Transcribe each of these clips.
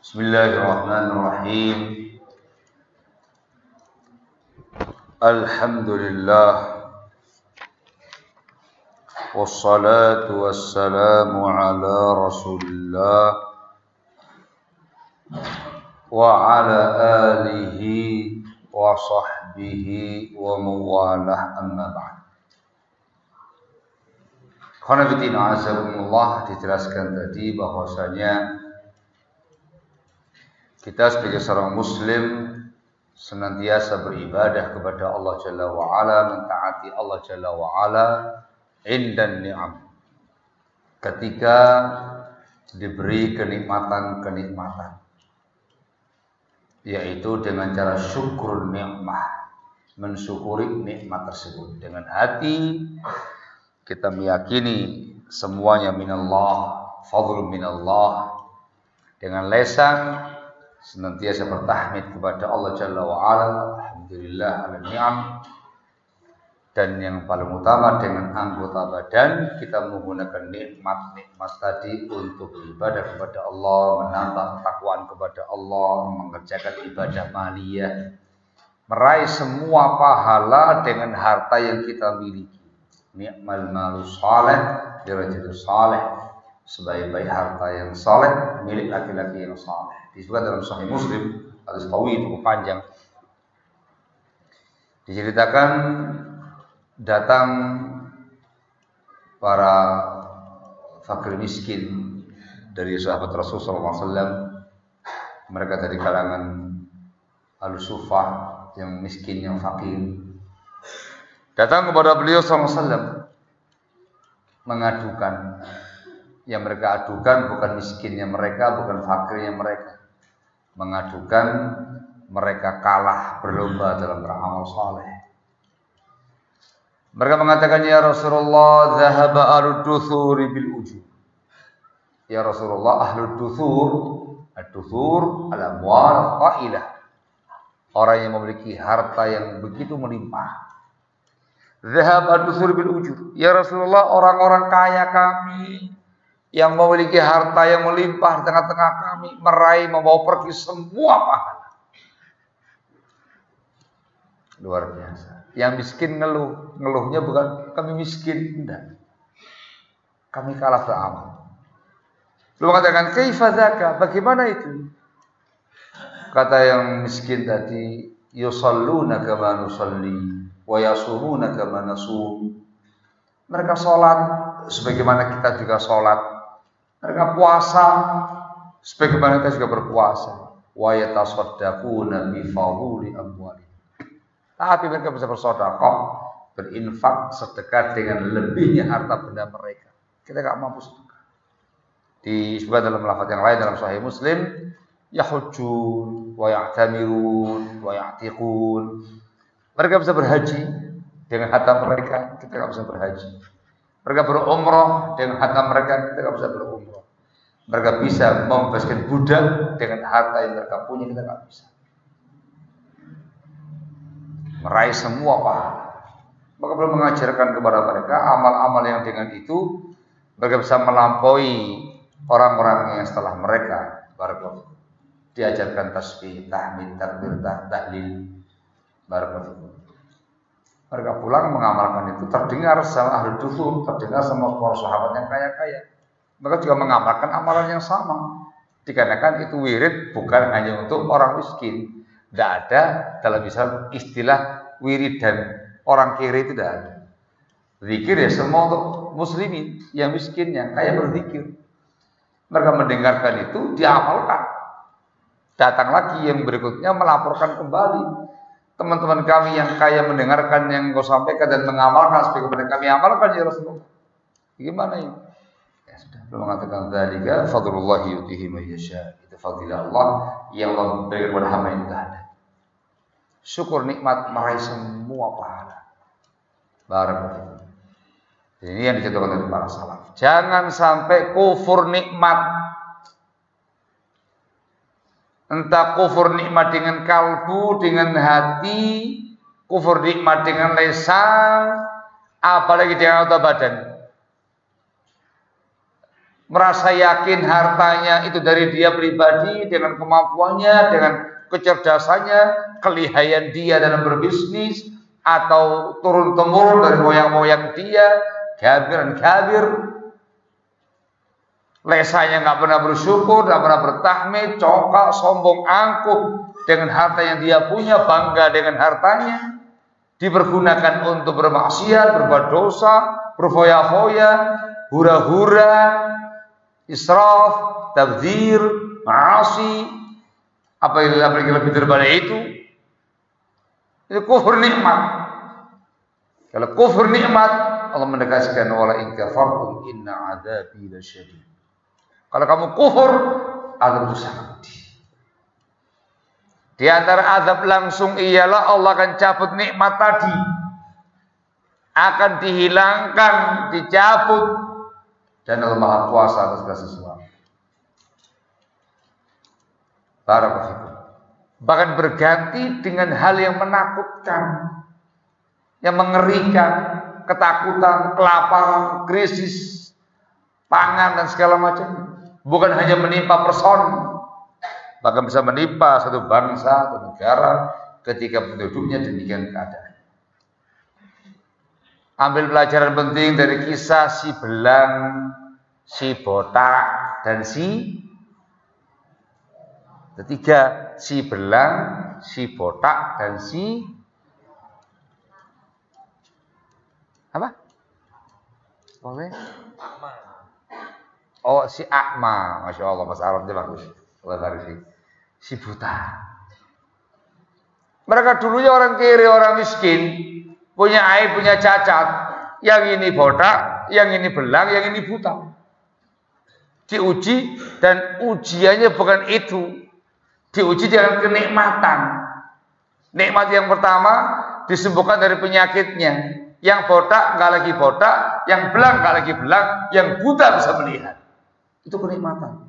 بسم الله الرحمن الرحيم. الحمد لله والصلاة والسلام على رسول الله وعلى آله وصحبه ومواله أما بعد. Khonafidina azakumullah dijelaskan tadi bahwasanya kita sebagai seorang muslim senantiasa beribadah kepada Allah Jalla wa ala, mentaati Allah Jalla wa ala indan ni'am. Ketika diberi kenikmatan-kenikmatan yaitu dengan cara syukur nikmah mensyukuri nikmat tersebut dengan hati kita meyakini semuanya minallah, fadlun minallah. Dengan lesan senantiasa bertahmid kepada Allah Jalla wa ala, alhamdulillah ala ni'am. Dan yang paling utama dengan anggota badan kita menggunakan nikmat-nikmat tadi untuk beribadah kepada Allah, menambah ketakwaan kepada Allah, mengerjakan ibadah maliyah, meraih semua pahala dengan harta yang kita miliki. Ni'mal malu saleh dirajul saleh sebaik-baik harta yang saleh milik laki-laki yang saleh disebutkan dalam sahih muslim hadis tawil cukup panjang. Diceritakan datang para fakir miskin dari sahabat Rasulullah SAW mereka dari kalangan al-sufah yang miskin yang fakir. Datang kepada beliau SAW mengadukan yang mereka adukan bukan miskinnya mereka, bukan fakirnya mereka. Mengadukan mereka kalah berlomba dalam beramal saleh. Mereka mengatakan ya Rasulullah zahaba ahlu duthuri bil ujub. Ya Rasulullah ahlu duthur ad-duthur al-amwal qailah. Orang yang memiliki harta yang begitu melimpah Zahab ad-dusur bil ujur. Ya Rasulullah, orang-orang kaya kami yang memiliki harta yang melimpah di tengah-tengah kami meraih membawa pergi semua pahala. Luar biasa. Yang miskin ngeluh, ngeluhnya bukan kami miskin, enggak. Kami kalah beramal. Lu mengatakan kaifa Bagaimana itu? Kata yang miskin tadi, yusalluna kama nusalli wa yasumuna kama nasum. Mereka sholat sebagaimana kita juga sholat. Mereka puasa sebagaimana kita juga berpuasa. Wa yatasaddaquna bi fadhuli amwali. Tapi mereka bisa bersedekah, berinfak sedekah dengan lebihnya harta benda mereka. Kita enggak mampu sedekah. Disebut dalam lafaz yang lain dalam Sahih Muslim, yahujjun wa ya'tamirun wa ya'tiqun mereka bisa berhaji dengan harta mereka, kita nggak bisa berhaji. Mereka berumroh dengan harta mereka, kita nggak bisa berumroh. Mereka bisa membebaskan budak dengan harta yang mereka punya, kita nggak bisa. Meraih semua pahala. Maka perlu mengajarkan kepada mereka amal-amal yang dengan itu mereka bisa melampaui orang-orang yang setelah mereka. Barakallahu. Diajarkan tasbih, tahmid, takbir, tahlil, Barakallahu. Mereka pulang mengamalkan itu terdengar sama ahli dusun, terdengar sama para sahabat yang kaya-kaya. Mereka juga mengamalkan amalan yang sama. Dikarenakan itu wirid bukan hanya untuk orang miskin. Tidak ada dalam misal istilah wirid dan orang kiri itu tidak ada. Zikir ya semua untuk muslimin yang miskin, yang kaya berzikir. Mereka mendengarkan itu, diamalkan. Datang lagi yang berikutnya melaporkan kembali teman-teman kami yang kaya mendengarkan yang kau sampaikan dan mengamalkan seperti kami amalkan ya Rasulullah. Gimana ini? Ya belum mengatakan zalika fadlullah yutihi man yasha. Itu fadilah Allah yang Allah berikan kepada hamba yang tidak ada. Syukur nikmat meraih semua pahala. Barakallahu. Ini yang dicontohkan oleh para salaf. Jangan sampai kufur nikmat Entah kufur nikmat dengan kalbu, dengan hati, kufur nikmat dengan lesan, apalagi dengan otot badan. Merasa yakin hartanya itu dari dia pribadi dengan kemampuannya, dengan kecerdasannya, kelihayan dia dalam berbisnis atau turun temurun dari moyang-moyang dia, kabir dan kabir. Lesanya nggak pernah bersyukur, nggak pernah bertahmid, cokak, sombong, angkuh dengan harta yang dia punya, bangga dengan hartanya, dipergunakan untuk bermaksiat, berbuat dosa, berfoya-foya, hura-hura, israf, tabdzir, maasi, apa yang lebih, lebih daripada itu? Itu kufur nikmat. Kalau kufur nikmat, Allah menegaskan wala in kafartum inna adzabi lasyadid. Kalau kamu kufur, azab itu sangat pedih. Di antara azab langsung ialah Allah akan cabut nikmat tadi. Akan dihilangkan, dicabut dan Allah Maha Kuasa atas segala sesuatu. Barakallahu Bahkan berganti dengan hal yang menakutkan, yang mengerikan, ketakutan, kelaparan, krisis, pangan dan segala macam. Bukan hanya menimpa person, bahkan bisa menimpa satu bangsa atau negara ketika penduduknya demikian keadaan. Ambil pelajaran penting dari kisah si belang si botak dan si ketiga si belang, si botak dan si apa? Boleh? Oh si akma, masya Allah bahasa Arabnya bagus. Si buta. Mereka dulunya orang kiri, orang miskin, punya air, punya cacat. Yang ini botak, yang ini belang, yang ini buta diuji dan ujiannya bukan itu. Diuji dengan kenikmatan. Nikmat yang pertama disembuhkan dari penyakitnya. Yang botak nggak lagi botak, yang belang nggak lagi belang, yang buta bisa melihat. Itu kenikmatan.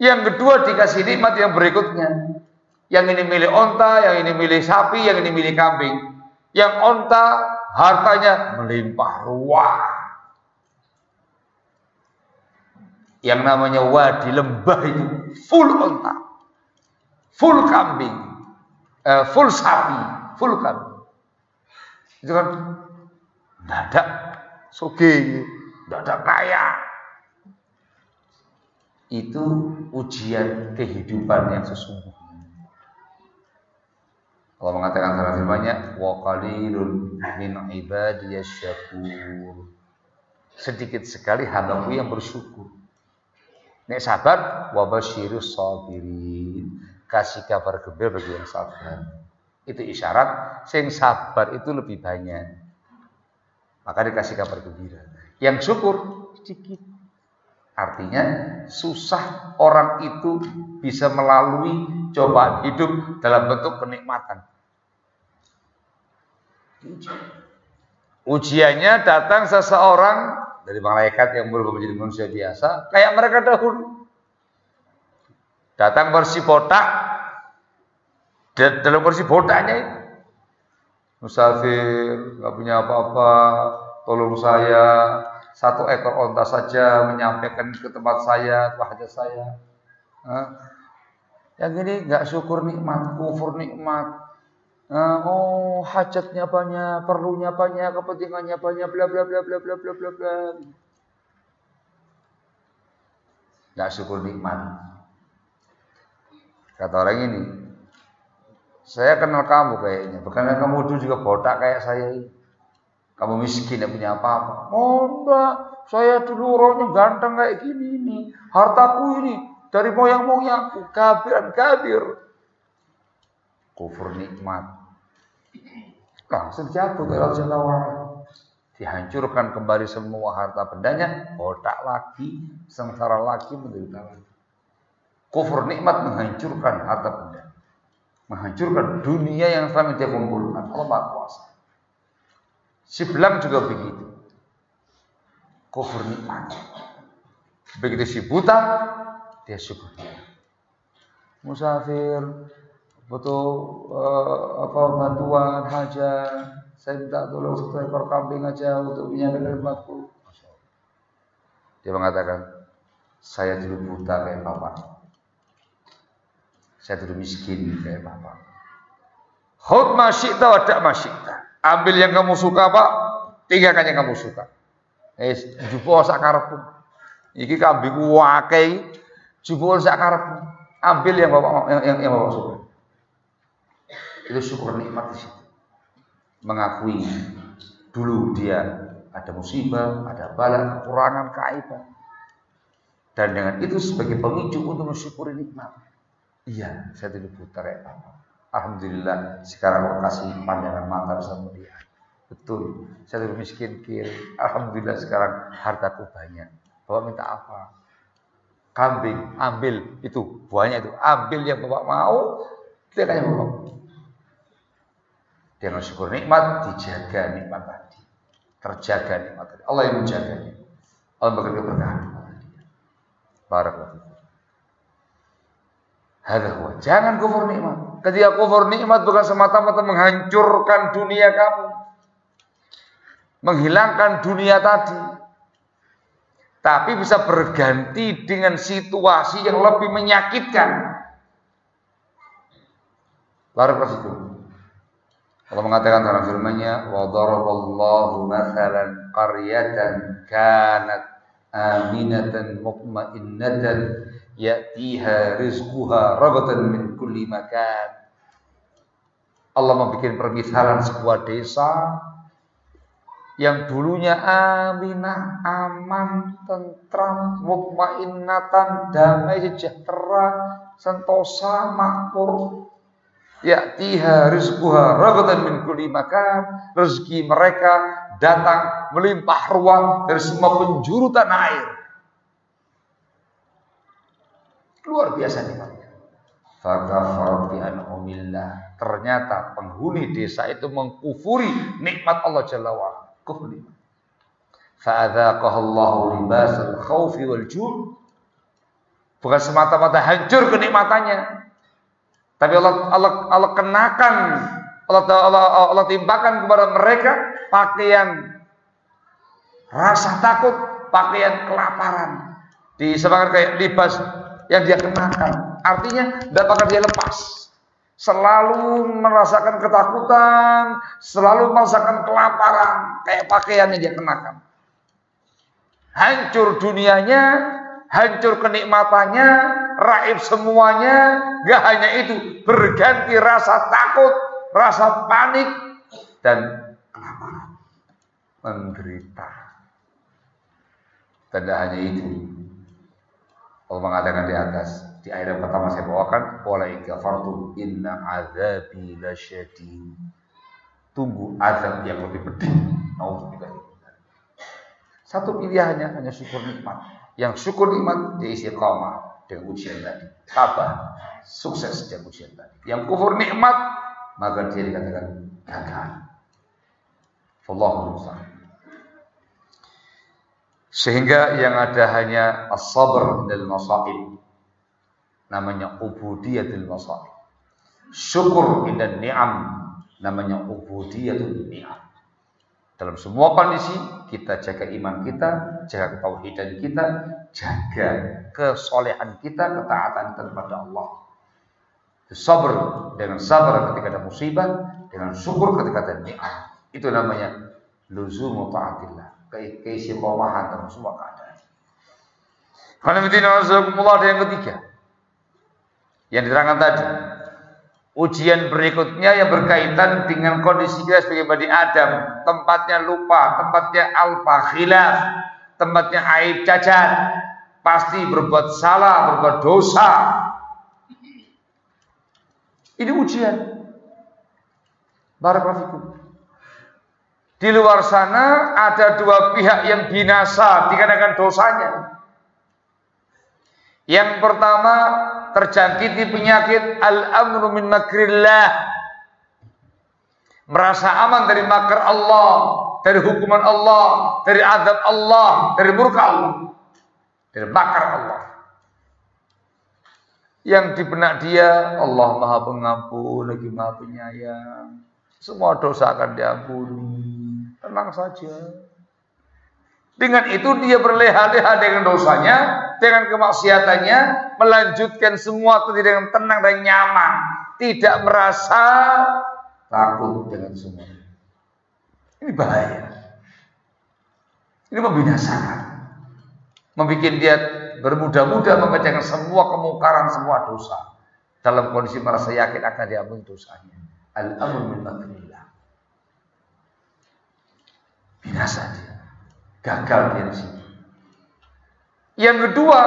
Yang kedua dikasih nikmat yang berikutnya. Yang ini milik onta, yang ini milik sapi, yang ini milik kambing. Yang onta hartanya melimpah ruah yang namanya wadi lembah itu full onta, full kambing, uh, full sapi, full kambing. Itu kan dadak soge, dadak kaya. Itu ujian kehidupan yang sesungguhnya. Allah mengatakan dalam firman-Nya, "Wa qalilun min ibadiyasy syakur." Sedikit sekali hambaku yang bersyukur. Nek sabar wabashirus sabirin. Kasih kabar gembira bagi yang sabar. Itu isyarat sing sabar itu lebih banyak. Maka dikasih kabar gembira. Yang syukur sedikit. Artinya susah orang itu bisa melalui cobaan hidup dalam bentuk kenikmatan. Ujiannya datang seseorang dari malaikat yang berubah menjadi manusia biasa, kayak mereka dahulu. Datang versi botak, dalam versi botaknya itu. Musafir, nggak punya apa-apa, tolong saya, satu ekor onta saja menyampaikan ke tempat saya, ke saya. Yang ini nggak syukur nikmat, kufur nikmat, Uh, oh hajatnya banyak, perlunya banyak, kepentingannya banyak, bla bla bla bla bla bla bla bla. Gak syukur nikmat. Kata orang ini, saya kenal kamu kayaknya, bukan kamu dulu juga botak kayak saya ini. Kamu miskin, tidak punya apa-apa. Oh enggak, saya dulu orangnya ganteng kayak gini ini. Hartaku ini dari moyang-moyangku, kabir kabir. Kufur nikmat langsung oleh Allah Dihancurkan kembali semua harta bendanya, botak lagi, sengsara lagi, menderita lagi. Kufur nikmat menghancurkan harta benda. Menghancurkan dunia yang selama dia kumpulkan. Allah Maha Kuasa. Si belang juga begitu. Kufur nikmat. Begitu si buta, dia syukur. Musafir, butuh uh, apa bantuan hajat saya minta tolong satu ekor kambing aja untuk menyampaikan khidmatku Dia mengatakan, saya dulu buta kayak bapak. Saya dulu miskin kayak bapak. Hot masyikta wadak masyikta. Ambil yang kamu suka pak, tinggalkan yang kamu suka. Eh, jupo sakarepmu. Iki kambing wakai, jupo sakarepmu. Ambil yang bapak yang, yang, yang bapak suka. Itu syukur nikmat di. Mengakui dulu dia ada musibah, ada bala, kekurangan, keaiban. Dan dengan itu sebagai pemicu untuk mensyukuri nikmat. Iya, saya tidak buta ya Alhamdulillah sekarang Allah kasih pandangan mata sama dia. Betul, saya dulu miskin kiri. Alhamdulillah sekarang hartaku banyak. Bapak minta apa? Kambing, ambil itu buahnya itu. Ambil yang bapak mau, dia kayak bapak. Dengan syukur nikmat, dijaga nikmat tadi. Terjaga nikmat tadi. Allah yang menjaganya. Allah memberikan keberkahan kepada dia. Barakallahu Jangan kufur nikmat. Ketika kufur nikmat bukan semata-mata menghancurkan dunia kamu. Menghilangkan dunia tadi. Tapi bisa berganti dengan situasi yang lebih menyakitkan. Barakallahu Allah mengatakan dalam firman-Nya, "Wa daraballahu mathalan qaryatan kanat aminatan mutmainnatan ya'tiha rizquha ragatan min kulli makan." Allah membuat permisalan sebuah desa yang dulunya aminah, aman, tentram, mutmainnatan, damai, sejahtera, sentosa, makmur, Ya tiha rizquha ragatan min kulli makan. Rezeki mereka datang melimpah ruang dari semua penjuru tanah air. Luar biasa nikmatnya. Fakafarat bi. Ternyata penghuni desa itu mengkufuri nikmat Allah Jalla Kufri. Fa'adzaqahallahu libasal khawfi wal ju' Bukan semata-mata hancur kenikmatannya, tapi Allah Allah Allah kenakan Allah Allah Allah timpakan kepada mereka pakaian rasa takut, pakaian kelaparan. Disebutkan kayak libas yang dia kenakan. Artinya tidak akan dia lepas. Selalu merasakan ketakutan, selalu merasakan kelaparan, kayak pakaian yang dia kenakan. Hancur dunianya, hancur kenikmatannya, raib semuanya, gak hanya itu, berganti rasa takut, rasa panik, dan kelaparan, menderita. Tidak hanya itu, Allah mengatakan di atas, di ayat yang pertama saya bawakan, Walai kafartu inna azabi lasyadid. Tunggu azab yang lebih pedih. Satu pilihannya hanya syukur nikmat. Yang syukur nikmat dia istiqamah dengan ujian tadi. Tabah, sukses dengan ujian tadi. Yang kufur nikmat maka dia dikatakan gagal. Wallahu Sehingga yang ada hanya as-sabr dan masaib. Namanya ubudiyatul masaib. Syukur dan ni'am namanya ubudiyatul ni'am. Dalam semua kondisi kita jaga iman kita, jaga ketauhidan kita, jaga kesolehan kita, ketaatan kepada Allah. Sabar dengan sabar ketika ada musibah, dengan syukur ketika ada nikmat. Itu namanya luzumu taatillah, keistiqomahan dalam semua keadaan. Karena ada yang ketiga yang diterangkan tadi ujian berikutnya yang berkaitan dengan kondisi kita sebagai Bani Adam, tempatnya lupa, tempatnya alfa, khilaf, tempatnya aib cacat, pasti berbuat salah, berbuat dosa. Ini ujian. Barakallahu Di luar sana ada dua pihak yang binasa dikarenakan dosanya. Yang pertama terjangkiti penyakit al-amru min makrillah. Merasa aman dari makar Allah, dari hukuman Allah, dari azab Allah, dari murka Allah, dari makar Allah. Yang di benak dia Allah Maha Pengampun, lagi Maha Penyayang. Semua dosa akan diampuni. Tenang saja. Dengan itu dia berleha-leha dengan dosanya, dengan kemaksiatannya, melanjutkan semua itu dengan tenang dan nyaman, tidak merasa takut dengan semua. Ini bahaya. Ini membinasakan. Membuat dia bermudah-mudah mengerjakan semua kemungkaran, semua dosa. Dalam kondisi merasa yakin akan diampuni dosanya. Al-amru min Binasa dia. Gagal dia di sini. Yang kedua,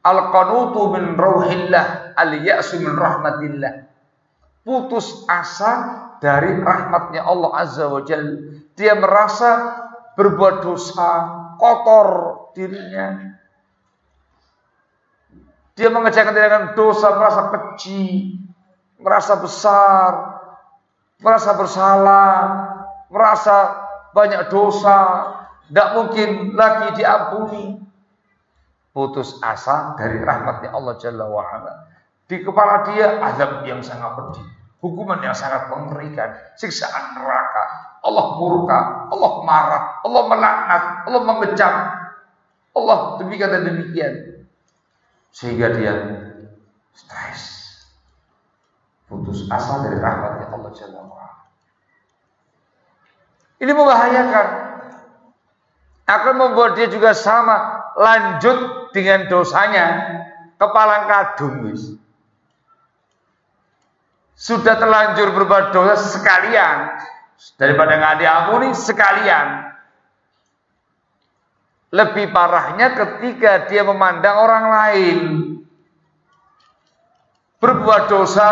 al-qanutu min rauhillah, al-ya'su min rahmatillah. Putus asa dari rahmatnya Allah Azza wa Jalla. Dia merasa berbuat dosa, kotor dirinya. Dia mengerjakan dengan dosa, merasa kecil, merasa besar, merasa bersalah, merasa banyak dosa, tidak mungkin lagi diampuni. Putus asa dari rahmatnya Allah Jalla wa'ala. Di kepala dia azab yang sangat pedih. Hukuman yang sangat mengerikan. Siksaan neraka. Allah murka. Allah marah. Allah melaknat. Allah mengecam. Allah demikian dan demikian. Sehingga dia stres. Putus asa dari rahmatnya Allah Jalla wa'ala. Ini membahayakan. Akan membuat dia juga sama lanjut dengan dosanya kepala kadung wis. Sudah terlanjur berbuat dosa sekalian daripada nggak diampuni sekalian. Lebih parahnya ketika dia memandang orang lain berbuat dosa,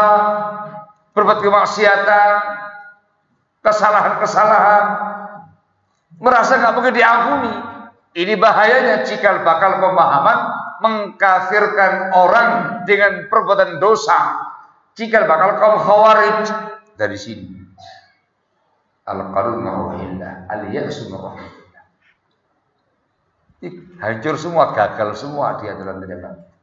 berbuat kemaksiatan, kesalahan-kesalahan, merasa nggak mungkin diampuni. Ini bahayanya jika bakal pemahaman mengkafirkan orang dengan perbuatan dosa. Jika bakal kaum khawarij dari sini. Al-qalun marwahillah, al-ya'su. Hancur semua, gagal semua dia dalam tidak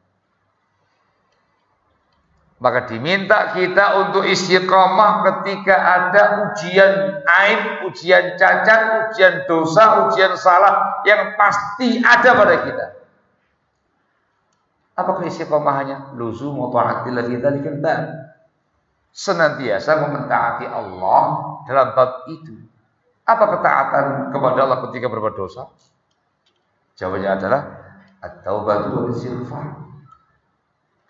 maka diminta kita untuk istiqomah ketika ada ujian aib, ujian cacat, ujian dosa, ujian salah yang pasti ada pada kita. Apakah istiqomahnya? Luzu ta'atillah kita dikentan. Senantiasa mementaati Allah dalam bab itu. Apa ketaatan kepada Allah ketika berbuat dosa? Jawabannya adalah at-taubatu wal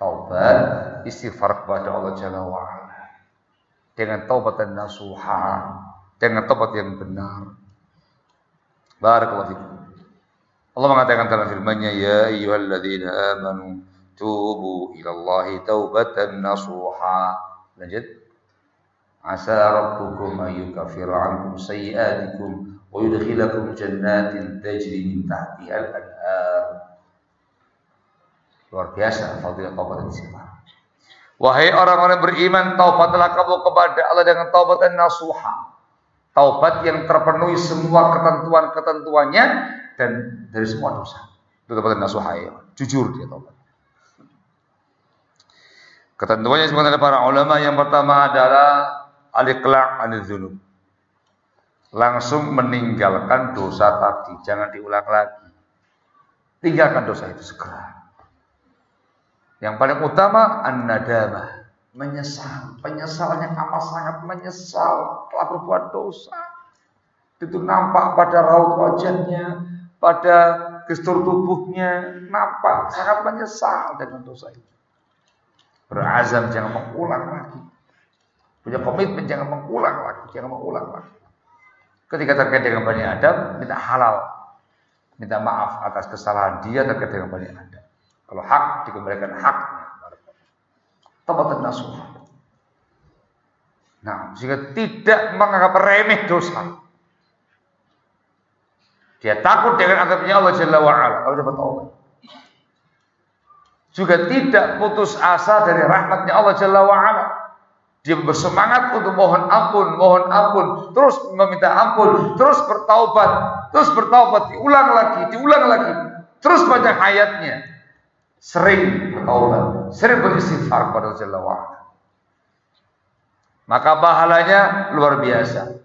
taubat istighfar kepada Allah Jalla wa'ala. Dengan taubat dan nasuha dengan taubat yang benar. Barakallahu Allah mengatakan dalam firman-Nya ya ayyuhalladzina amanu tubu ilallahi taubatan nasuha. Lanjut. Asa rabbukum ayyukaffira ankum sayiatikum wa yudkhilakum jannatin tajri min tahtiha al-anhar. Luar biasa fadilah taubat dan istighfar. Wahai orang-orang beriman, taubatlah kamu kepada Allah dengan taubat dan nasuha. Taubat yang terpenuhi semua ketentuan-ketentuannya dan dari semua dosa. Itu taubat dan nasuha ya. Jujur dia taubat. Ketentuannya sebenarnya para ulama yang pertama adalah aliklak anil Langsung meninggalkan dosa tadi, jangan diulang lagi. Tinggalkan dosa itu segera. Yang paling utama an-nadamah, menyesal. Penyesalannya amat sangat menyesal telah berbuat dosa. Itu nampak pada raut wajahnya, pada gestur tubuhnya, nampak sangat menyesal dengan dosa itu. Berazam jangan mengulang lagi. Punya komitmen jangan mengulang lagi, jangan mengulang lagi. Ketika terkait dengan Bani Adam, minta halal. Minta maaf atas kesalahan dia terkait dengan Bani Adam. Kalau hak dikembalikan haknya. Tabat nasuh. Nah, jika tidak menganggap remeh dosa. Dia takut dengan azabnya Allah Jalla wa'ala. Kalau dapat Allah. Juga tidak putus asa dari rahmatnya Allah Jalla wa'ala. Dia bersemangat untuk mohon ampun, mohon ampun, terus meminta ampun, terus bertaubat, terus bertaubat, diulang lagi, diulang lagi, terus banyak hayatnya sering bertaubat, sering beristighfar kepada Jalla wa'ala. Maka pahalanya luar biasa.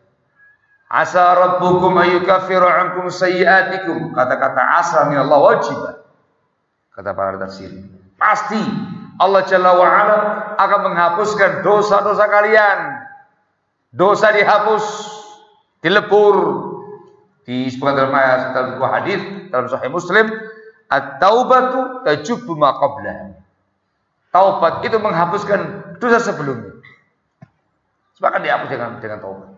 Asa rabbukum ayyukaffiru ankum sayyiatikum. Kata-kata asa min Allah wajib. Kata para tafsir. Pasti Allah Jalla wa ala akan menghapuskan dosa-dosa kalian. Dosa dihapus, dilebur. Disebutkan dalam ayat dalam sebuah hadis dalam Sahih Muslim, at-taubatu tajubu ma. Taubat itu menghapuskan dosa sebelumnya. Sebab akan dihapus dengan dengan taubat.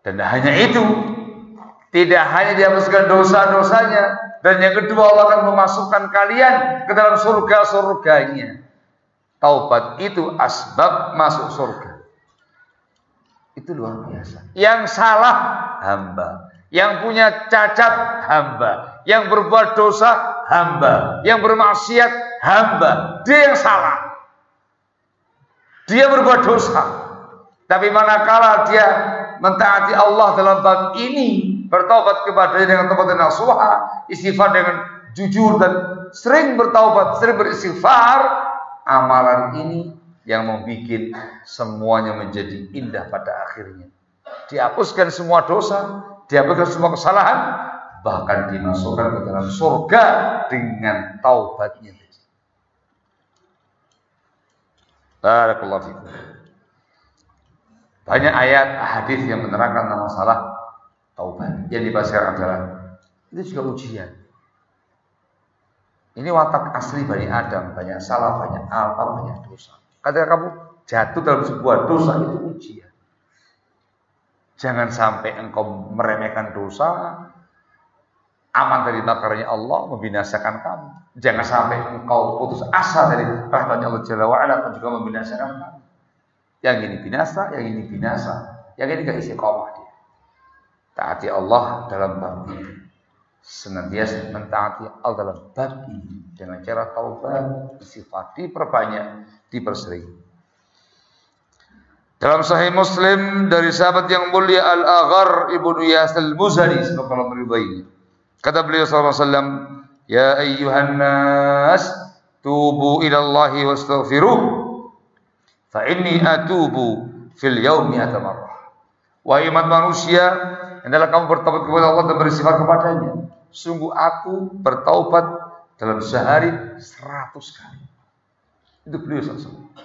Dan hanya itu, tidak hanya dihapuskan dosa-dosanya, dan yang kedua Allah akan memasukkan kalian ke dalam surga-surganya. Taubat itu asbab masuk surga. Itu luar biasa. Yang salah hamba. Yang punya cacat hamba. Yang berbuat dosa hamba. Yang bermaksiat hamba. Dia yang salah. Dia berbuat dosa. Tapi manakala dia mentaati Allah dalam bab ini, bertobat kepada dengan tobat dan nasuha, istighfar dengan jujur dan sering bertaubat, sering beristighfar, amalan ini yang membuat semuanya menjadi indah pada akhirnya. Dihapuskan semua dosa, dihapuskan semua kesalahan, bahkan dimasukkan ke dalam surga dengan taubatnya. Barakallahu fikum. Banyak ayat hadis yang menerangkan masalah taubat yang dibahas adalah itu juga ujian. Ini watak asli Bani Adam, banyak salah, banyak apa, banyak dosa. Ketika kamu jatuh dalam sebuah dosa itu ujian. Jangan sampai engkau meremehkan dosa, aman dari makarnya Allah, membinasakan kamu. Jangan sampai engkau putus asa dari rahmatnya Allah Jalla wa'ala, akan juga membinasakan kamu. Yang ini binasa, yang ini binasa. Yang ini gak isi komah dia. Taati Allah dalam bab ini. Senantiasa mentaati Allah dalam bab ini. Dengan cara taubat, sifat diperbanyak, dipersering. Dalam Sahih Muslim dari sahabat yang mulia Al-Aghar Ibnu Yas Al-Muzani semoga Allah meridainya. Kata beliau wasallam, "Ya ayyuhan nas, tubu Allah wastaghfiruh, fa inni atubu fil yaumi atamarrah." Wahai umat manusia, hendaklah kamu bertobat kepada Allah dan bersifat kepadanya. Sungguh aku bertaubat dalam sehari seratus kali. Itu beliau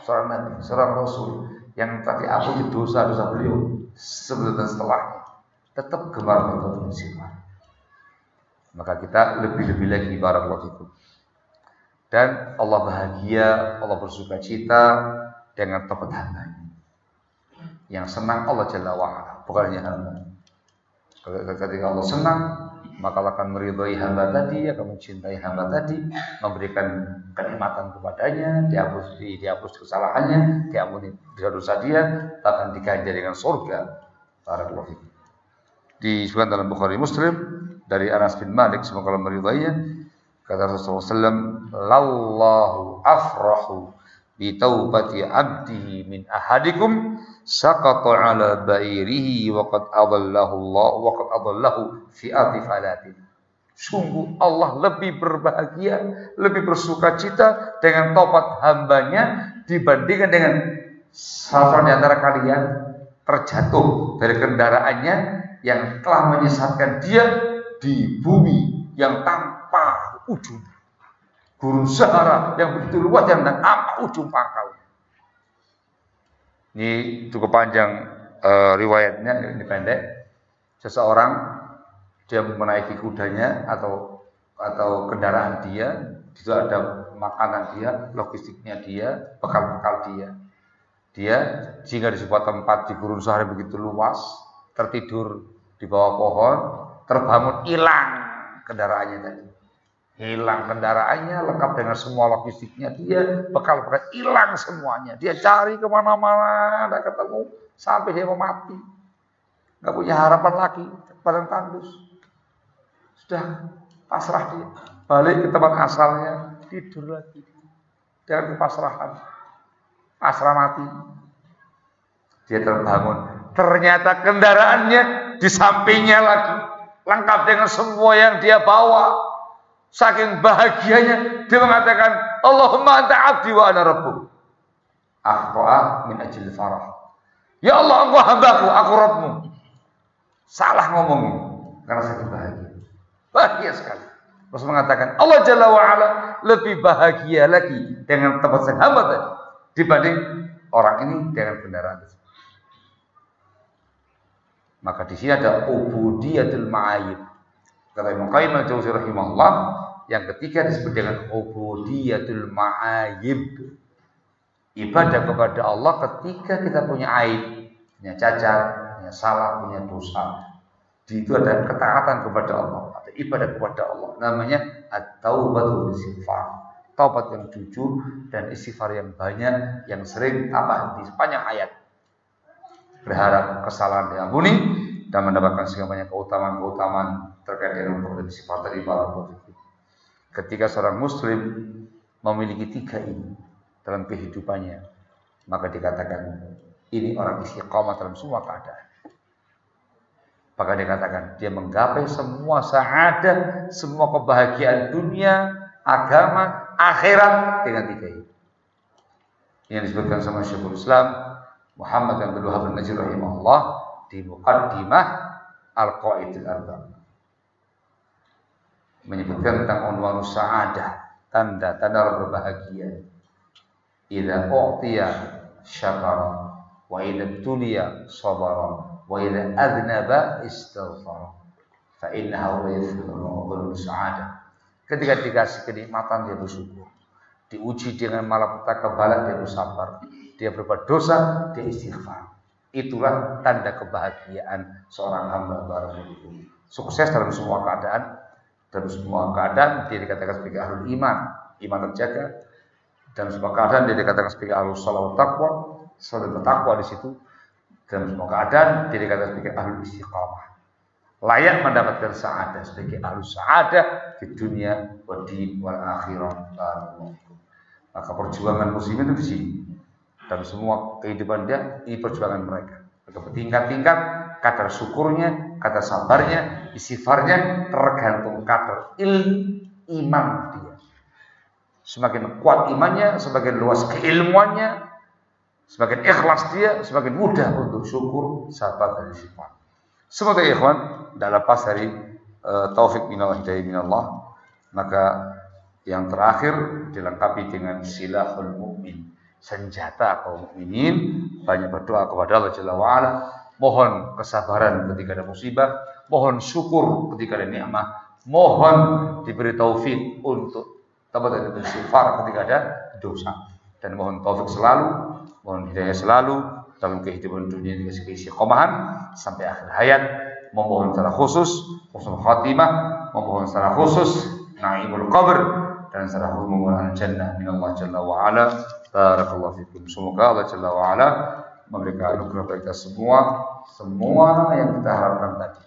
seorang nabi, seorang rasul yang tadi aku di dosa-dosa beliau sebelum dan setelahnya tetap gemar bertobat bersifat. Maka kita lebih-lebih lagi barakallahu fikum. Dan Allah bahagia, Allah bersuka cita dengan tobat hambanya. Yang senang Allah Jalla wa'ala, bukan hanya hamba. Ketika Allah senang, maka Allah akan meridhai hamba tadi, akan mencintai hamba tadi, memberikan kenikmatan kepadanya, dihapus dihapus kesalahannya, diampuni dosa-dosa dia, bahkan diganjar dengan surga. Barakallahu fikum. Disebutkan dalam Bukhari Muslim dari Anas bin Malik semoga Allah meridainya kata Rasulullah SAW lallahu afrahu bi taubati abdihi min ahadikum saqata ala bairihi wa qad adallahu Allah wa qad adallahu fi ardi falatin. Sungguh Allah lebih berbahagia, lebih bersuka cita dengan taubat hambanya dibandingkan dengan salah di antara kalian terjatuh dari kendaraannya yang telah menyesatkan dia di bumi yang tanpa ujung. Gurun Sahara yang begitu luas yang tanpa ujung pangkalnya. Ini cukup panjang uh, riwayatnya, ini pendek. Seseorang dia menaiki kudanya atau atau kendaraan dia, itu ada makanan dia, logistiknya dia, bekal-bekal dia. Dia jika di sebuah tempat di gurun Sahara begitu luas, tertidur di bawah pohon, terbangun hilang kendaraannya tadi. Hilang kendaraannya lengkap dengan semua logistiknya dia, bekal bekal hilang semuanya. Dia cari ke mana-mana, tidak ketemu sampai dia mau mati. Gak punya harapan lagi, padang tandus. Sudah pasrah dia, balik ke tempat asalnya, tidur lagi dengan kepasrahan, pasrah mati. Dia terbangun, ternyata kendaraannya di sampingnya lagi, lengkap dengan semua yang dia bawa Saking bahagianya dia mengatakan, Allahumma anta abdi wa ana. Akhta'a min ajil farah. Ya Allah, engkau hambaku, aku Rabbmu. Salah ngomongin karena sakit bahagia. Bahagia sekali. Rasul mengatakan Allah Jalla wa'ala lebih bahagia lagi dengan tempat sang hamba tadi dibanding orang ini dengan kendaraan. Maka di sini ada ubudiyatul ma'ayib. Kata Imam Qayyim al-Jauzi rahimahullah, yang ketiga disebut dengan ubudiyatul ma'ayib. Ibadah kepada Allah ketika kita punya aib, punya cacat, punya salah, punya dosa. Di itu ada ketaatan kepada Allah, ada ibadah kepada Allah. Namanya at-taubatul istighfar. Taubat yang jujur dan istighfar yang banyak, yang sering tambah di sepanjang ayat berharap kesalahan diampuni dan mendapatkan segala keutamaan-keutamaan terkait dengan dari para positif. Ketika seorang muslim memiliki tiga ini dalam kehidupannya, maka dikatakan ini orang istiqomah dalam semua keadaan. Maka dikatakan dia menggapai semua sa'adah, semua kebahagiaan dunia, agama, akhirat dengan tiga ini. Yang disebutkan sama Syekhul Islam Muhammad bin Abdul Wahab Najir rahimahullah di Muqaddimah Al-Qaidul Arba menyebutkan tentang unwan sa'adah, tanda-tanda berbahagia. Idza u'tiya syakara wa idza tuliya sabara wa idza adnaba istaghfara fa innahu yafhamu sa'adah. Ketika dikasih kenikmatan dia bersyukur. Diuji dengan malapetaka balak dia bersabar dia berbuat dosa, dia istighfar. Itulah tanda kebahagiaan seorang hamba baru Sukses dalam semua keadaan, dalam semua keadaan dia dikatakan sebagai ahlul iman, iman terjaga. Dalam semua keadaan dia dikatakan sebagai ahlul salat takwa, salat bertakwa di situ. Dalam semua keadaan dia dikatakan sebagai ahlul istiqamah. Layak mendapatkan sa'adah sebagai ahlul sa'adah di dunia, wa din, wal akhirah. Maka perjuangan muslim itu di sini dan semua kehidupan dia ini perjuangan mereka. Tingkat-tingkat kadar syukurnya, kadar sabarnya, istighfarnya tergantung kadar ilmu iman dia. Semakin kuat imannya, semakin luas keilmuannya, semakin ikhlas dia, semakin mudah untuk syukur, sabar dan istighfar. Semoga ikhwan tidak lepas dari uh, taufik minallah hidayah minallah, maka yang terakhir dilengkapi dengan silahul senjata kaum mukminin, banyak berdoa kepada Allah Jalla wa'ala, mohon kesabaran ketika ada musibah, mohon syukur ketika ada nikmat, mohon diberi taufik untuk tabat dan istighfar ketika ada dosa. Dan mohon taufik selalu, mohon hidayah selalu dalam kehidupan dunia dikasih keistiqomahan sampai akhir hayat, memohon secara khusus husnul khatimah, memohon secara khusus naimul qabr dan secara memohon jannah min Allah Jalla wa Barakallahu fikum. Semoga Allah Jalla wa ala memberikan anugerah kita semua semua yang kita harapkan tadi.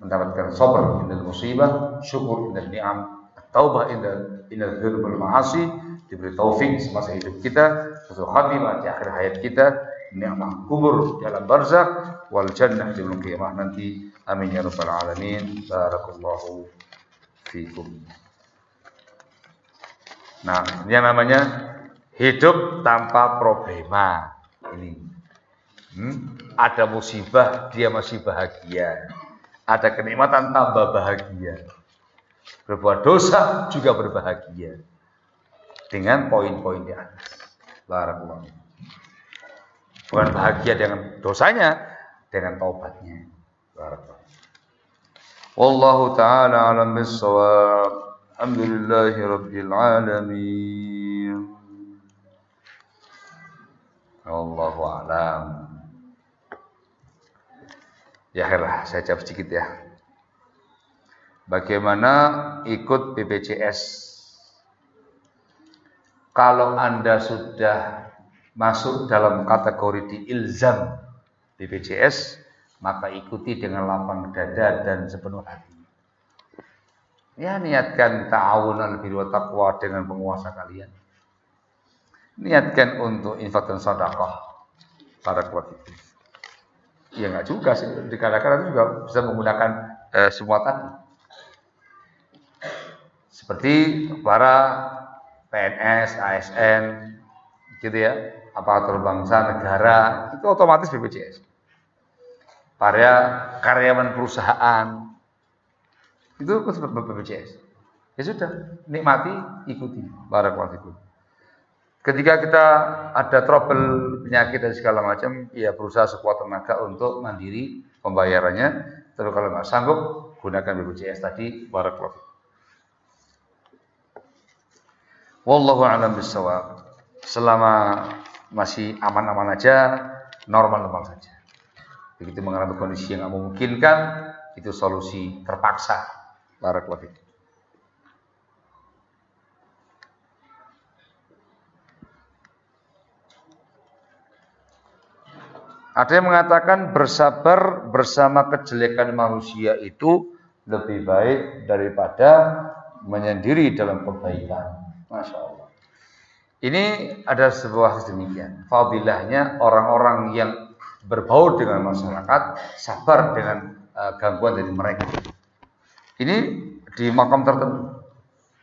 Mendapatkan sabar indah musibah, syukur indah ni'am, taubah indah indah dzunubul ma'asi, diberi taufik semasa hidup kita, husnul khatimah di akhir hayat kita, nikmat kubur di alam barzakh wal jannah di kiamah nanti. Amin ya rabbal alamin. Barakallahu fikum. Nah, ini yang namanya Hidup tanpa problema. Ini. Hmm? Ada musibah, dia masih bahagia. Ada kenikmatan tambah bahagia. Berbuat dosa juga berbahagia. Dengan poin-poin di atas. Barakallahu. Bukan bahagia dengan dosanya, dengan taubatnya. Barakallahu. Wallahu ta'ala alam bisawab. Alhamdulillahi rabbil alamin. Allahu alam. Ya lah, saya jawab sedikit ya. Bagaimana ikut BPJS? Kalau Anda sudah masuk dalam kategori diilzam BPJS, maka ikuti dengan lapang dada dan sepenuh hati. Ya niatkan ta'awunan bil taqwa dengan penguasa kalian niatkan untuk infak dan sedekah pada kuat itu. Ya enggak juga sih, di kadang-kadang juga bisa menggunakan eh, semua tadi. Seperti para PNS, ASN, gitu ya, aparatur bangsa, negara, itu otomatis BPJS. para karyawan perusahaan. Itu BPJS. Ya sudah, nikmati, ikuti. Barakallahu Ketika kita ada trouble penyakit dan segala macam, ya berusaha sekuat tenaga untuk mandiri pembayarannya. Tapi kalau nggak sanggup, gunakan BPJS tadi. Barakallahu Wallahu a'lam bishawab. Selama masih aman-aman aja, normal-normal saja. Begitu mengalami kondisi yang memungkinkan, itu solusi terpaksa. Barakallahu Ada yang mengatakan bersabar bersama kejelekan manusia itu lebih baik daripada menyendiri dalam kebaikan. Masya Allah. Ini ada sebuah demikian. Fadilahnya orang-orang yang berbau dengan masyarakat, sabar dengan uh, gangguan dari mereka. Ini di makam tertentu,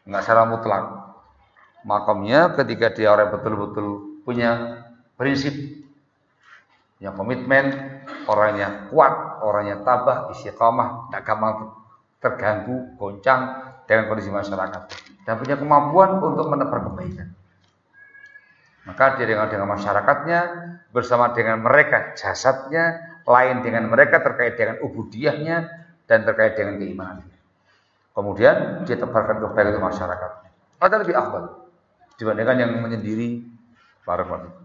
nggak secara mutlak. Makamnya ketika dia orang betul-betul punya prinsip yang komitmen, orangnya kuat, orangnya tabah, istiqamah, tidak gampang terganggu, goncang dengan kondisi masyarakat dan punya kemampuan untuk menebar kebaikan. Maka dia dengan dengan masyarakatnya bersama dengan mereka jasadnya lain dengan mereka terkait dengan ubudiyahnya dan terkait dengan keimanannya. Kemudian dia tebarkan kebaikan untuk masyarakat. Ada lebih afdal dibandingkan yang menyendiri para.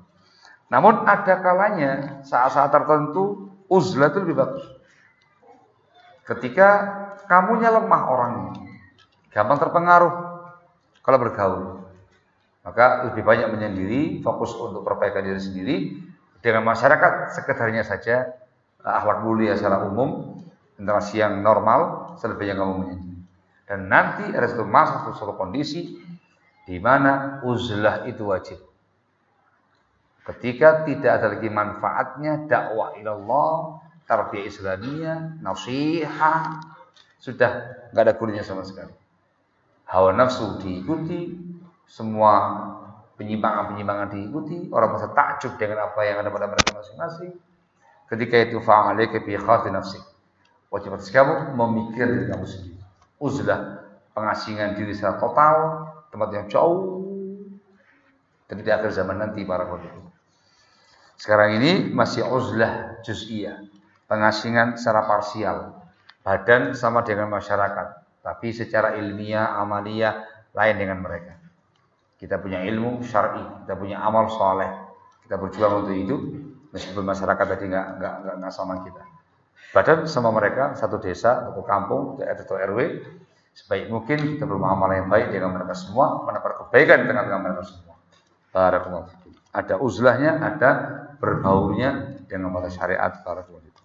Namun ada kalanya saat-saat tertentu uzlah itu lebih bagus. Ketika kamunya lemah orangnya, gampang terpengaruh kalau bergaul. Maka lebih banyak menyendiri, fokus untuk perbaikan diri sendiri dengan masyarakat sekedarnya saja akhlak mulia secara umum, interaksi yang normal, selebihnya kamu menyendiri. Dan nanti ada satu masa, satu kondisi di mana uzlah itu wajib. Ketika tidak ada lagi manfaatnya dakwah ilallah, tarbiyah Islamiyah, nasihat, sudah nggak ada gunanya sama sekali. Hawa nafsu diikuti, semua penyimpangan-penyimpangan diikuti, orang merasa takjub dengan apa yang ada pada mereka masing-masing. Ketika itu fa'alaika bi khati nafsi. Wajib atas kamu memikir diri kamu sendiri. Uzlah pengasingan diri secara total, tempat yang jauh. Dan di akhir zaman nanti para khotib. Sekarang ini masih uzlah juz'iyah, pengasingan secara parsial. Badan sama dengan masyarakat, tapi secara ilmiah, amaliyah lain dengan mereka. Kita punya ilmu syar'i, kita punya amal soleh, kita berjuang untuk itu, meskipun masyarakat tadi nggak nggak nggak sama kita. Badan sama mereka satu desa, satu kampung, atau RW, sebaik mungkin kita beramal yang baik dengan mereka semua, mendapat kebaikan dengan mereka semua. Barakallahu ada uzlahnya, ada berbaunya dengan mata syariat para itu.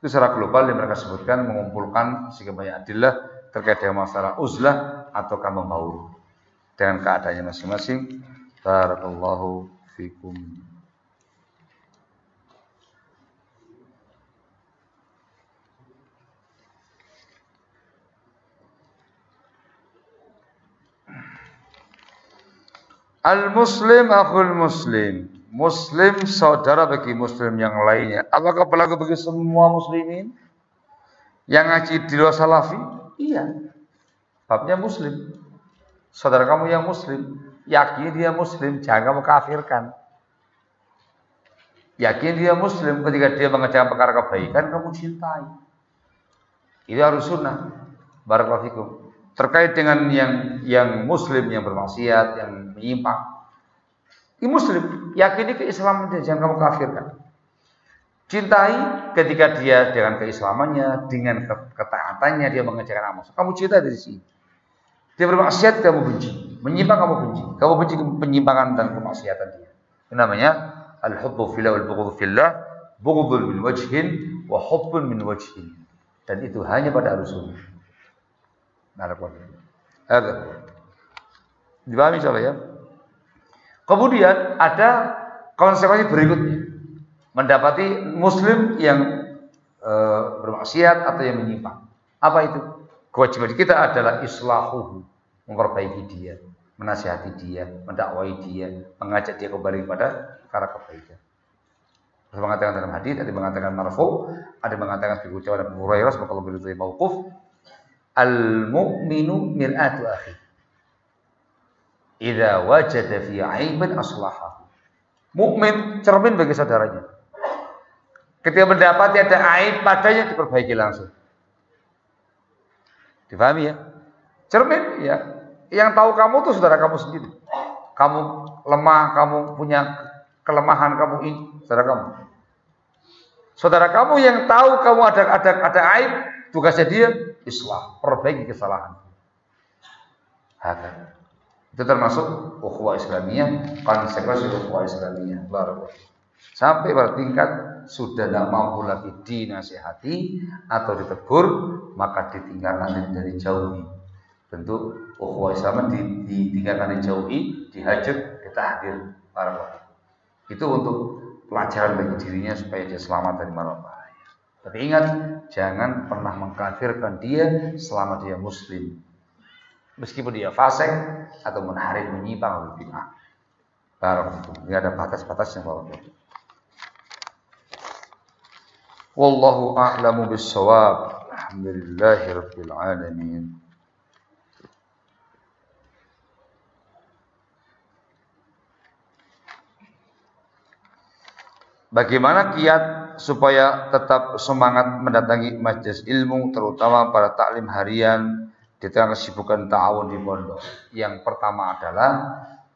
Itu secara global yang mereka sebutkan mengumpulkan sekian banyak adillah terkait dengan masalah uzlah atau kamu bau dengan keadaannya masing-masing. Barakallahu fikum. Al-muslim akhul muslim. Muslim saudara bagi muslim yang lainnya. Apakah berlaku bagi semua muslimin? Yang ngaji di luar salafi? Iya. Babnya muslim. Saudara kamu yang muslim, yakin dia muslim, jangan kamu kafirkan. Yakin dia muslim ketika dia mengerjakan perkara kebaikan, kamu cintai. Itu harus sunnah. Barakallahu terkait dengan yang yang muslim yang bermaksiat, yang menyimpang. Ini muslim, yakini keislaman dia, jangan kamu kafirkan. Cintai ketika dia dengan keislamannya, dengan ketaatannya dia mengerjakan amal. Kamu cinta dari sini. Dia bermaksiat kamu benci, menyimpang kamu benci. Kamu benci penyimpangan dan kemaksiatan dia. Ini namanya al-hubbu fillah wal bughdhu fillah, bughdhun min wajhin wa hubbun min wajhin. Dan itu hanya pada arus ada. Dipahami insyaallah ya. Kemudian ada konsekuensi berikutnya. Mendapati muslim yang e, bermaksiat atau yang menyimpang. Apa itu? Kewajiban kita adalah islahuhu, memperbaiki dia, menasihati dia, mendakwai dia, mengajak dia kembali kepada perkara kebaikan. Ada mengatakan dalam hadis, ada mengatakan marfu, ada mengatakan fi ucapan Abu Hurairah semoga Allah beri mauquf. Al mu'minu mir'atu akhi. Idza wajada fi aibin aslahahu. Mukmin cermin bagi saudaranya. Ketika mendapati ada aib padanya diperbaiki langsung. Difahami ya? Cermin ya. Yang tahu kamu tuh saudara kamu sendiri. Kamu lemah, kamu punya kelemahan kamu ini, saudara kamu. Saudara kamu yang tahu kamu ada ada ada aib, tugasnya dia islah, perbaiki kesalahan. Hakan. Itu termasuk ukhuwah Islamiyah, konsekuensi ukhuwah Islamiyah. Sampai pada tingkat sudah tidak mampu lagi dinasihati atau ditegur, maka ditinggalkan dari jauhi. Tentu ukhuwah Islam ditinggalkan dijauhi, dihajar, ditahdir. Barakallahu. Itu untuk pelajaran bagi dirinya supaya dia selamat dari mara bahaya. Tapi ingat, jangan pernah mengkafirkan dia selama dia muslim. Meskipun dia fasik atau menharif menyimpang lebih bid'ah. Barakallahu. Ini ada batas-batasnya barakallahu. Wallahu a'lamu bis-shawab. Alhamdulillahirabbil alamin. Bagaimana kiat supaya tetap semangat mendatangi majelis ilmu terutama pada taklim harian di tengah kesibukan ta'awun di pondok. Yang pertama adalah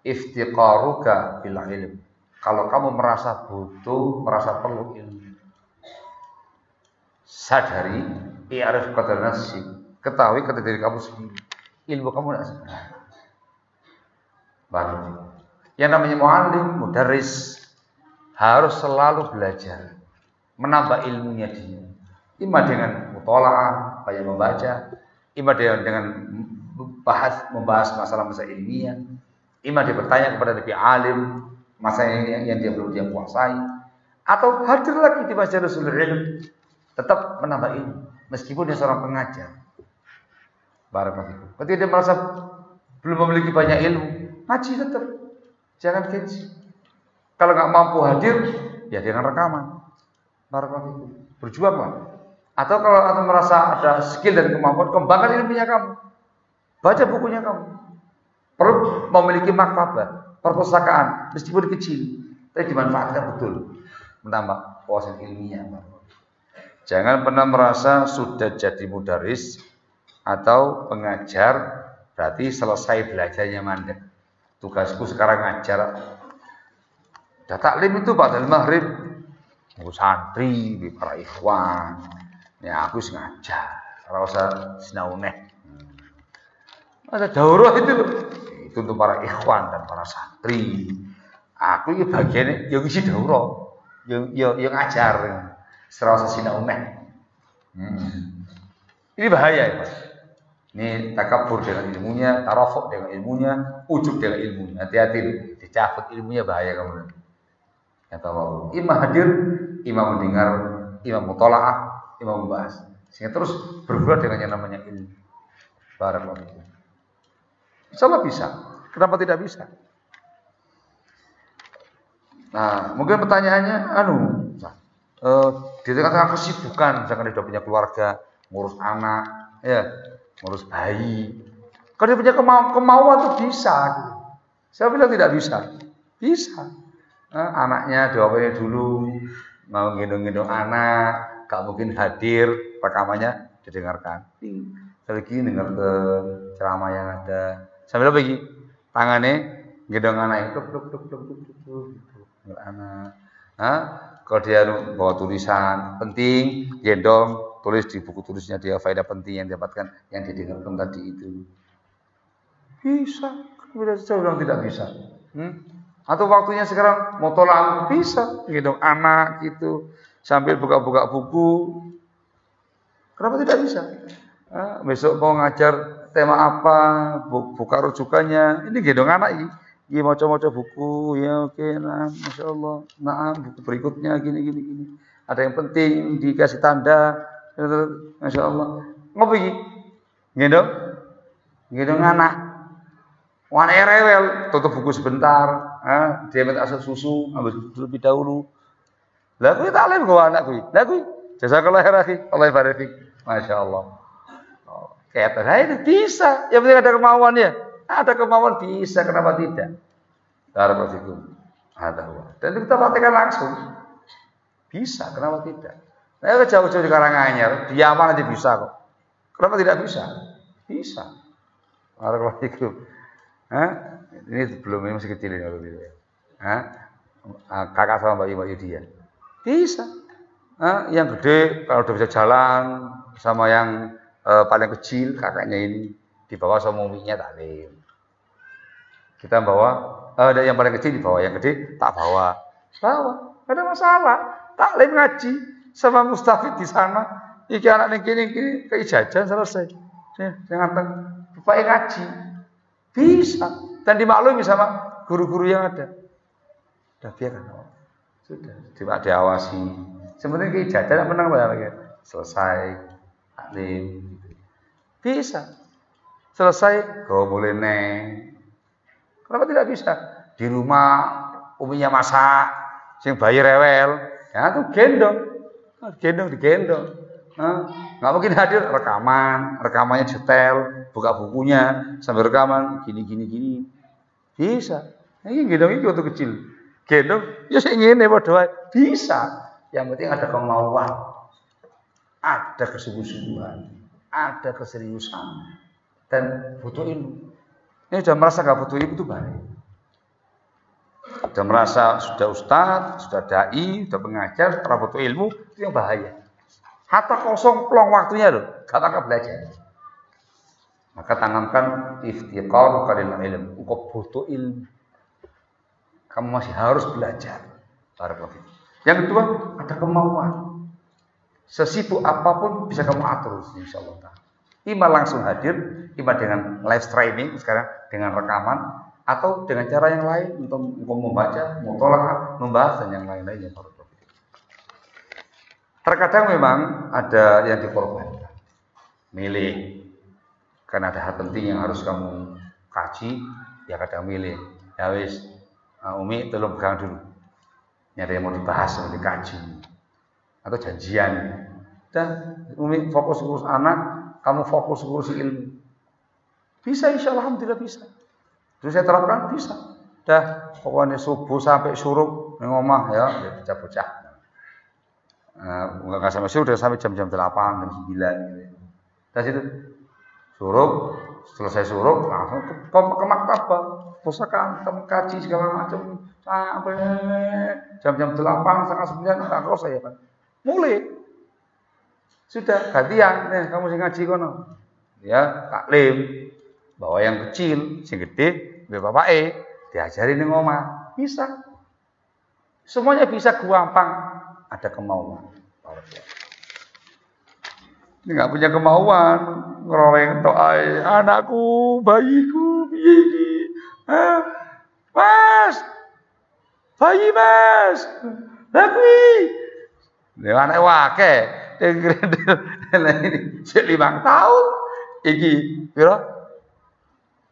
iftiqaruka bil ilm. Kalau kamu merasa butuh, merasa perlu ilmu. Sadari, i'rif qadar nasi. Ketahui kata diri kamu sendiri. Ilmu kamu tidak sebenarnya. Baru. Yang namanya muallim, mudaris, harus selalu belajar, menambah ilmunya dia. Ima dengan mutola'ah, banyak membaca, ima dengan, dengan bahas, membahas masalah-masalah ilmiah, ima dia bertanya kepada lebih alim, masa yang, yang dia belum dia kuasai, atau hadir lagi di masjid Rasulullah ilmu, tetap menambah ilmu, meskipun dia seorang pengajar. Barakallahu. Ketika dia merasa belum memiliki banyak ilmu, ngaji tetap, jangan keji. Kalau nggak mampu hadir, ya dengan rekaman. Barakallahu Berjuanglah. Atau kalau atau merasa ada skill dan kemampuan, kembangkan ilmunya kamu. Baca bukunya kamu. Perlu memiliki maktabat, perpustakaan, meskipun kecil, tapi dimanfaatkan betul. Menambah wawasan ilmiah. Jangan pernah merasa sudah jadi mudaris atau pengajar berarti selesai belajarnya mandek. Tugasku sekarang ngajar Dah taklim itu pada maghrib. Santri, para ikhwan. Ya aku sengaja. Rasa sinau neh. Hmm. Ada daurah itu Itu untuk para ikhwan dan para santri. Aku ini bagian yang isi daurah. Yang, yang, yang ngajar. Serasa sinau neh. Hmm. Ini bahaya ya Mas. Ini takabur dengan ilmunya, tarafuk dengan ilmunya, ujub dengan ilmunya. Hati-hati, dicabut ilmunya bahaya kamu nanti atau imam hadir, imam mendengar, imam mutolaah, imam membahas. Sehingga terus berbuat dengan yang namanya ilmu. Barakallahu. Insya Allah bisa. Kenapa tidak bisa? Nah, mungkin pertanyaannya, anu, uh, di tengah-tengah kesibukan, misalkan dia punya keluarga, ngurus anak, ya, ngurus bayi. Kalau dia punya kemau kemauan itu bisa. Saya bilang tidak bisa. Bisa eh, anaknya doain dulu mau gendong-gendong anak gak mungkin hadir rekamannya didengarkan. Lagi dengar ke ceramah yang ada. Sambil lagi? Tangannya gendong anak itu pluk pluk pluk pluk pluk pluk anak. Nah, kalau dia bawa tulisan penting gendong tulis di buku tulisnya dia faedah penting yang dapatkan yang didengarkan tadi itu. Bisa. Tidak saya tidak bisa. Hmm? Atau waktunya sekarang mau tolak? Bisa, gitu anak gitu sambil buka-buka buku. Kenapa tidak bisa? Nah, besok mau ngajar tema apa, buka rujukannya. Ini gendong anak ini. Ini mau coba buku, ya oke, nah, masya Allah, nah buku berikutnya gini gini gini. Ada yang penting dikasih tanda, masya Allah. Ngopi, gendong, gendong anak. Wana rewel, tutup buku sebentar, ah, dia minta asal susu, ambil lebih dahulu. Lah kuwi taklim kok anak kuwi. Lah kuwi jazakallahu khairan Allah barik Masya Allah. Oh, kayak itu bisa. Yang penting ada kemauan ya. Ada kemauan bisa, kenapa tidak? Barakallahu Ada Dan kita praktekkan langsung. Bisa, kenapa tidak? Nah, jauh-jauh di Karanganyar, di Yaman aja bisa kok. Kenapa tidak bisa? Bisa. Barakallahu Hah? Ini belum ini masih kecil ini kalau gitu ya. Kakak sama Mbak Mbak Yudia. Bisa. Hah? Yang gede kalau udah bisa jalan sama yang uh, paling kecil kakaknya ini dibawa sama uminya taklim. Kita bawa uh, ada yang paling kecil dibawa, yang gede tak bawa. Bawa, ada masalah. Taklim ngaji sama mustafid di sana. Iki anak nih kini kini ke ijajan selesai. Jangan teng bapak ngaji. Bisa dan dimaklumi sama guru-guru yang ada. Sudah biarkan. Sudah, tidak diawasi. Sebenarnya ke ijajan menang banget. Selesai, taklim. Bisa. Selesai, kau boleh neng. Kenapa tidak bisa? Di rumah uminya masak, sing bayi rewel, ya tuh gendong, gendong digendong. Nah, nggak mungkin hadir rekaman, rekamannya detail, buka bukunya sambil rekaman gini gini gini. Bisa. Ini gendong itu waktu kecil. Gendong, ya saya ingin ya Bisa. Yang penting ada kemauan, ada kesungguh-sungguhan, ada keseriusan, dan butuh ilmu. Ini sudah merasa nggak butuh ilmu itu baik. Sudah merasa sudah ustadz, sudah dai, sudah pengajar, sudah butuh ilmu, itu yang bahaya. Hatta kosong plong waktunya loh, gak bakal belajar. Maka tanamkan iftiqar kalil ilm. Engkau butuh ilmu. Kamu masih harus belajar. Barakallahu Yang kedua, ada kemauan. Sesibuk apa pun bisa kamu atur insya Allah. Ima langsung hadir, ima dengan live streaming sekarang dengan rekaman atau dengan cara yang lain untuk membaca, mutolak, membahas dan yang lain-lainnya. Terkadang memang ada yang dikorbankan. Milih. Karena ada hal penting yang harus kamu kaji, ya kadang milih. Ya wis, uh, Umi tolong pegang dulu. Ini ada yang mau dibahas, mau dikaji. Atau janjian. Dan Umi fokus urus anak, kamu fokus urus ilmu. Bisa insya Allah, alhamdulillah bisa. Terus saya terapkan bisa. Dah pokoknya subuh sampai suruh ngomah ya, ya bocah-bocah. Nah, nggak sampai suruh, sampai jam-jam 8, jam 9 gitu. Dari situ suruh, selesai suruh langsung ke, ke, ke maktabah, pusaka, kaji segala macam sampai jam-jam 8, setengah 9, nggak terus saya kan. Mulai sudah gantian, nih kamu sing ngaji kono. Ya, taklim. Bawa yang kecil, sing gede, bapak e diajari nih ngomah. Bisa. Semuanya bisa gampang ada kemauan. Nggak punya kemauan, ngeroleng doa anakku, bayiku, biyi, ah, mas, bayi mas, lagi, ini anak wake, ini cek lima tahun, iki, biro,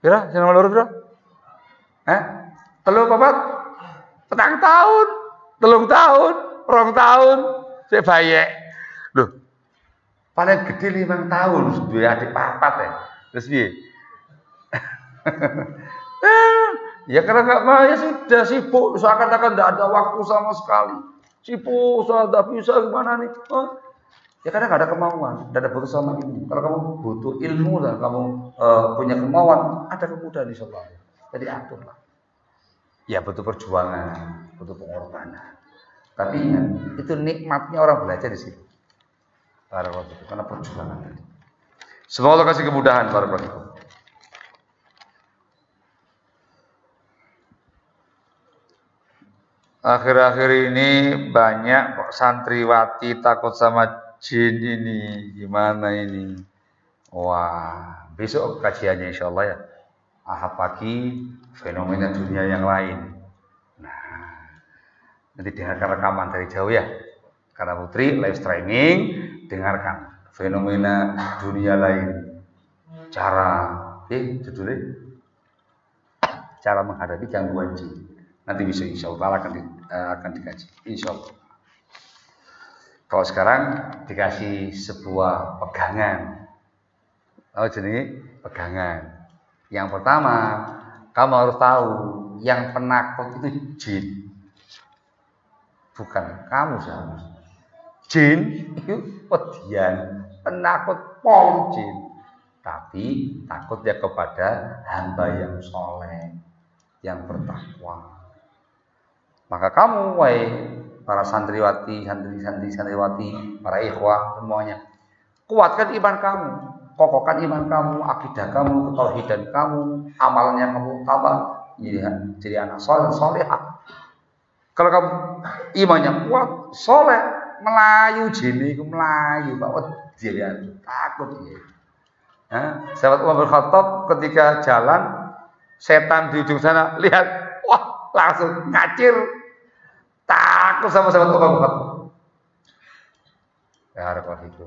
biro, jangan lurus biro, eh, telur papat, petang tahun, telung tahun, rong tahun. Saya bayek. Paling gede lima tahun, dua adik papat ya. Terus piye? ya karena nggak mau ya sudah sibuk, seakan-akan tidak ada waktu sama sekali. Sibuk, saya tidak bisa gimana nih? Oh. Ya karena nggak ada kemauan, tidak ada butuh sama ilmu. Kalau kamu butuh ilmu dan kamu uh, punya kemauan, ada kemudahan di Allah. Jadi aturlah. Ya butuh perjuangan, butuh pengorbanan. Tapi ingat, itu nikmatnya orang belajar di situ. Itu karena perjuangan. Semoga Allah kasih kemudahan para itu. Akhir-akhir ini banyak santriwati takut sama jin ini. Gimana ini? Wah, besok kajiannya insya Allah ya. Ahad pagi fenomena dunia yang lain. Nanti dengarkan rekaman dari jauh ya. Karena Putri live streaming, dengarkan fenomena dunia lain. Cara, eh judulnya cara menghadapi gangguan jin. Nanti bisa insya Allah akan, di, uh, akan dikaji. Insya Allah. Kalau sekarang dikasih sebuah pegangan. Oh jadi pegangan. Yang pertama, kamu harus tahu yang penakut itu jin. Bukan kamu seharusnya. Jin itu pedian, penakut pol jin. Tapi takutnya kepada hamba yang soleh, yang bertakwa. Maka kamu, wahai para santriwati, santri-santri, santriwati, para ikhwah semuanya. Kuatkan iman kamu, kokohkan iman kamu, akidah kamu, ketauhidan kamu, amalnya kamu tambah jadi, jadi anak soleh, solehah. Kalau kamu imannya kuat, soleh, melayu jini, melayu, bawa dia takut dia. Nah, sahabat Umar bin Khattab ketika jalan setan di ujung sana lihat, wah langsung ngacir Takut sama sahabat Umar bin Ya repot itu.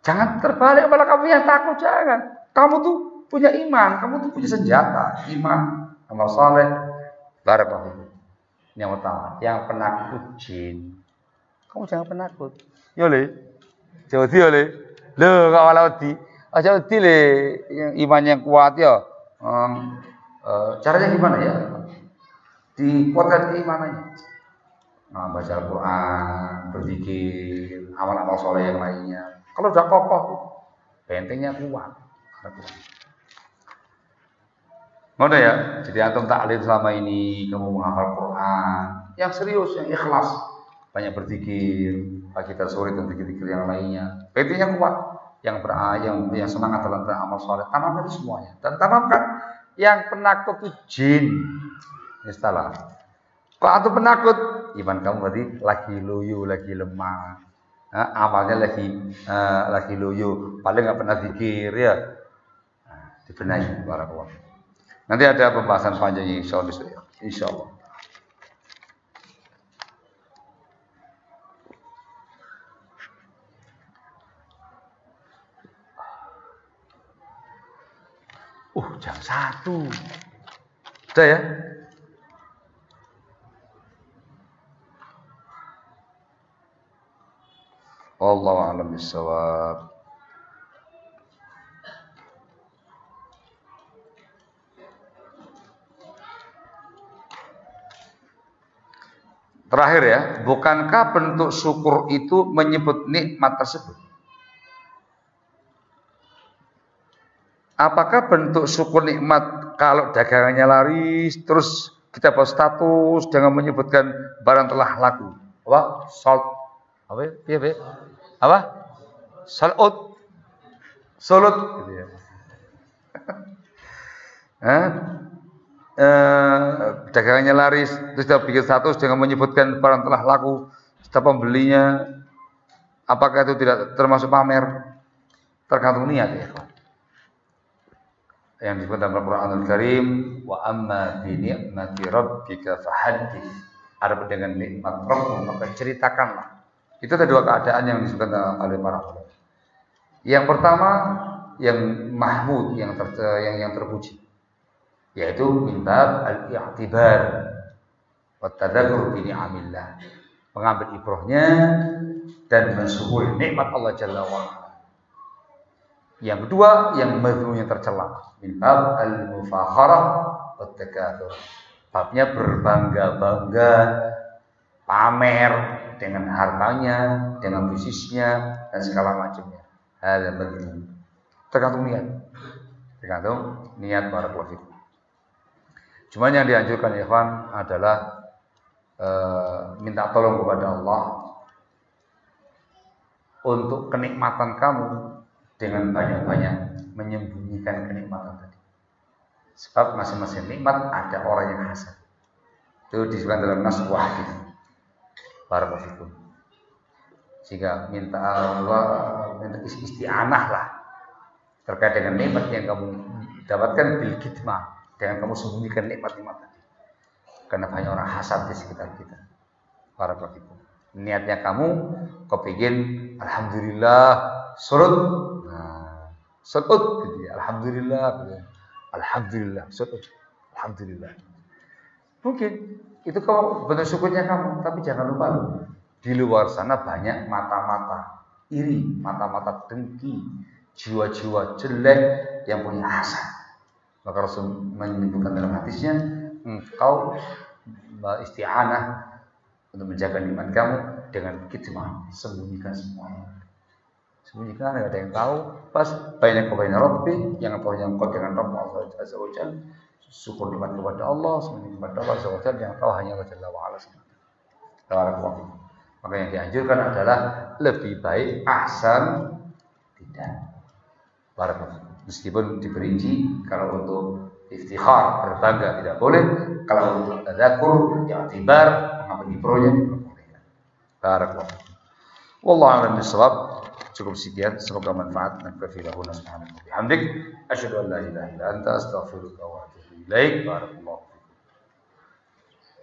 Jangan terbalik malah kamu yang takut jangan. Kamu tuh punya iman, kamu tuh punya senjata, iman, amal saleh, barakallahu Yang pertama, yang penakut jin. Kamu jangan penakut. Yo le. Jauh dia le. Le kau malah di. Aja di le yang iman yang kuat ya. Um, uh, caranya gimana ya? Dikuatkan keimanannya nah, baca Al-Quran, berzikir, amal-amal soleh yang lainnya. Kalau sudah kokoh, bentengnya kuat. Mana ya? Jadi antum taklim selama ini kamu menghafal Quran, yang serius, yang ikhlas, banyak berzikir, pagi dan sore dan zikir-zikir yang lainnya. Bentengnya kuat, yang berayam, yang semangat dalam beramal soleh, tanamkan itu semuanya. Dan tanamkan yang penakut itu jin. Istilah. Kalau antum penakut, iman kamu berarti lagi loyo, lagi lemah. Nah, amalnya lagi uh, lagi loyo, paling nggak pernah zikir ya. Nah, dibenahi barakallah. Nanti ada pembahasan panjangnya insya Allah. Insya Allah. Uh, jam satu. Sudah ya? Wallahu a'lam bishawab. Terakhir ya, bukankah bentuk syukur itu menyebut nikmat tersebut? Apakah bentuk syukur nikmat kalau dagangannya laris terus kita buat status dengan menyebutkan barang telah laku? Apa? Salt. Apa? Iya, apa? Salut. Salut gitu ya. eh, dagangannya laris, terus dia bikin status dengan menyebutkan barang telah laku, setiap pembelinya, apakah itu tidak termasuk pamer? Tergantung niat ya. Yang disebut dalam Al-Quranul Karim, wa amma bi ni'mati rabbika fahaddith. Ada dengan nikmat Rabbmu maka ceritakanlah. Itu ada dua keadaan yang disebutkan oleh para ulama. Yang pertama yang mahmud yang ter, yang yang terpuji yaitu minta al-i'tibar wa tadzakur bi ni'amillah. Mengambil ibrahnya dan mensyukuri nikmat Allah Jalla wa Yang kedua yang yang tercela min bab al-mufakharah wa. Babnya berbangga-bangga, pamer, dengan hartanya, dengan bisnisnya dan segala macamnya. Hal yang penting. Tergantung niat. Tergantung niat para pelaku. Cuma yang dianjurkan Ikhwan adalah e, minta tolong kepada Allah untuk kenikmatan kamu dengan banyak-banyak menyembunyikan kenikmatan tadi. Sebab masing-masing nikmat ada orang yang hasad. Itu disebutkan dalam nas wahid. Barakallahu Jika minta Allah minta isti'anah lah terkait dengan nikmat yang kamu dapatkan bil dengan kamu sembunyikan nikmat-nikmat tadi. Karena banyak orang hasad di sekitar kita. Barakallahu Niatnya kamu kepingin alhamdulillah surut. Surut gitu ya. Alhamdulillah gitu ya. Alhamdulillah surut. Alhamdulillah. Mungkin itu kau bentuk syukurnya kamu, tapi jangan lupa di luar sana banyak mata-mata iri, mata-mata dengki, jiwa-jiwa jelek yang punya hasad. Maka Rasul menyebutkan dalam hadisnya, engkau isti'anah untuk menjaga iman kamu dengan kitmah, sembunyikan semuanya. Sembunyikan, ada yang tahu. Pas banyak Rabbi, yang apa yang kau dengan Rabb Allah Azza wa Syukur nikmat kepada Allah, sembunyi kepada Allah Azza wa yang tahu hanya Allah Jalla wa Ala. Maka yang dianjurkan adalah lebih baik ahsan tidak. Barakallahu. Meskipun diperinci kalau untuk iftihar berbangga tidak boleh, kalau untuk tadakur, tibar mengambil proyek diperbolehkan. Barakallahu. Wallahu a'lam bishawab. Cukup sekian, semoga manfaat dan kafirahuna subhanahu wa bihamdik. Asyhadu an la ilaha illa anta astaghfiruka wa atubu ilaik. Barakallahu